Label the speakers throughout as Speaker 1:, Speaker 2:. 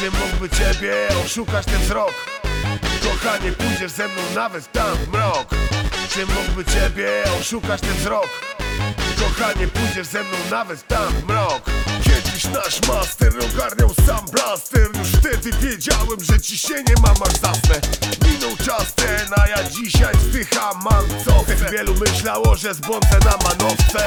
Speaker 1: Czy mógłby ciebie oszukać ten wzrok? Kochanie, pójdziesz ze mną nawet tam w mrok Czy mógłby ciebie oszukać ten wzrok? Kochanie, pójdziesz ze mną nawet tam w mrok Kiedyś nasz master ogarniał sam blaster. Już wtedy wiedziałem, że ciśnienie mam aż zasnę Minął czas ten, a ja dzisiaj wzdycham mam co Wielu myślało, że zbłądzę na manowce.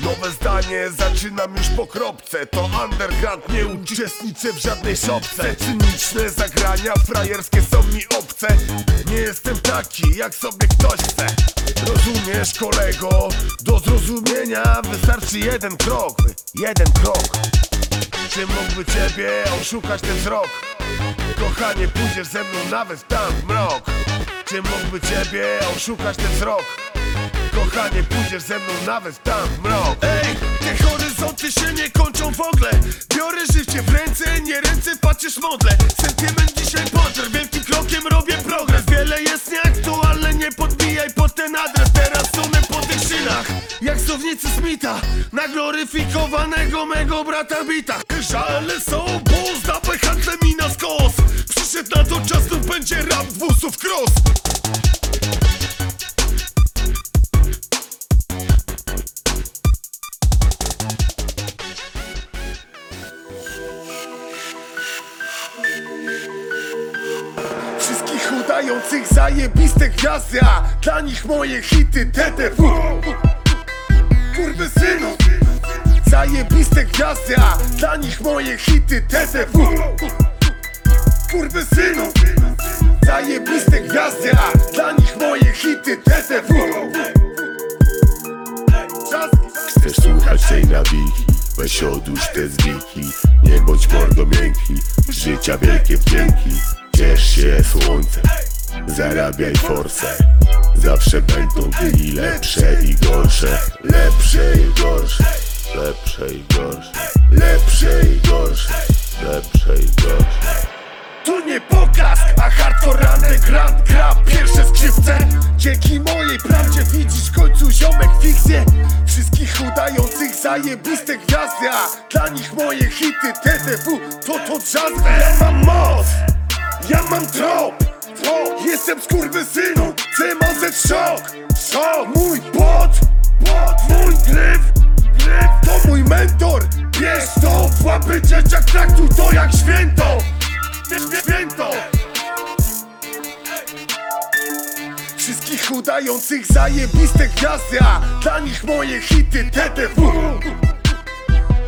Speaker 1: Nowe zdanie, zaczynam już po kropce. To underground, nie uczestniczę w żadnej szopce. Cyniczne zagrania, frajerskie są mi obce. Nie jestem taki, jak sobie ktoś chce. Rozumiesz kolego, do zrozumienia wystarczy jeden krok. Jeden krok Czy mógłby ciebie oszukać ten wzrok? Kochanie, pójdziesz ze mną nawet tam w mrok. Czy mógłby ciebie oszukać ten wzrok? Kochanie, pójdziesz ze mną nawet tam w mrok. Ej, te horyzonty się nie kończą w ogóle. Biorę życie w ręce, nie ręce patrzysz modle. Sentyment dzisiaj potrę, wielkim krokiem robię progres. Wiele jest nieaktualne, nie podbijaj Na gloryfikowanego mego brata bita. Żale są, bo zdapę handle mi na skos Przyszedł na to czas, tu będzie rap dwusów cross. Wszystkich udających zajebiste gwiazdy A dla nich moje hity TTW Kurwy synu. Zajebiste gwiazdy A dla nich moje hity TTW Kurwy synu. Zajebiste gwiazdy A dla nich moje hity Czas
Speaker 2: Chcesz słuchać tej nawiki? Weź odłóż te zwiki Nie bądź mordo miękki. Życia wielkie wdzięki. Ciesz się słońcem. Zarabiaj forsę Zawsze będą dni lepsze i gorsze. Lepsze i gorsze. Lepsze i gorsze. Lepsze i gorsze. Lepsze i gorsze.
Speaker 1: Tu nie pokaz, a hardcore underground gra pierwsze skrzypce Dzięki mojej prawdzie widzisz w końcu ziomek fikcję Wszystkich udających zajebiste gwiazdy A dla nich moje hity TTW to to jazz Ja mam moc, ja mam trop. Jestem skurwysynu, CMZ szok, szok. Mój bot, bot, mój gryf, gryf. To mój mentor, bierz to w łapy dzieciak Traktuj to jak święto. Święto! Wszystkich udających zajebiste gwiazdy A dla nich moje hity TTW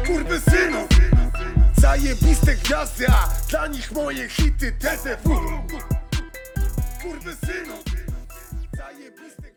Speaker 1: Kurwy synu Zajebiste gwiazdy A dla nich moje hity TTW yeah